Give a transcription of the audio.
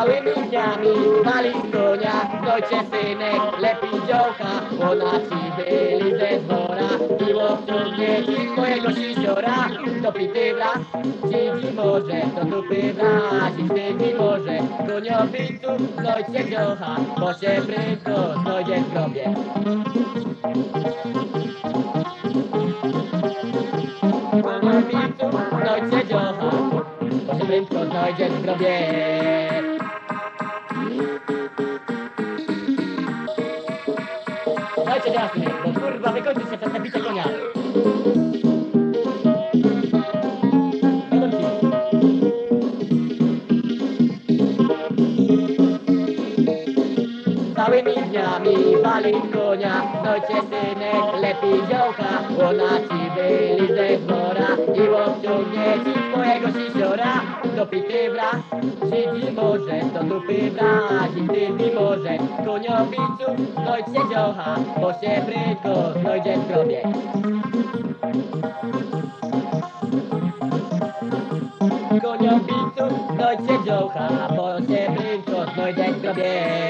Całymi dniami wali konia, cię synek lepiej dziołka, bo na ci byli ze dwora. Miło wciągnie ci mojego sisiora, do pity wraz, dzidzi może, to dupy wraz, i wstydzi może, koniowiców, cię dziocha, bo się prędko znajdzie w grobie. Koniowiców, cię dziocha, bo się prędko znajdzie w grobie. Dajcie jasny, bo kurwa wykończy się przez nabicie konia. Całymi dniami wali konia, cię synek lepiej dziołka, bo na ci byli ze dwora i obciągnie ci twojego sisiora, do pity wraz, siedzi może, do dupy wraz, i ty może, koniowiców, no cię dziocha, bo się prędko znajdzie w grobie. Koniowiców, no cię dziocha, bo się prędko znajdzie w grobie.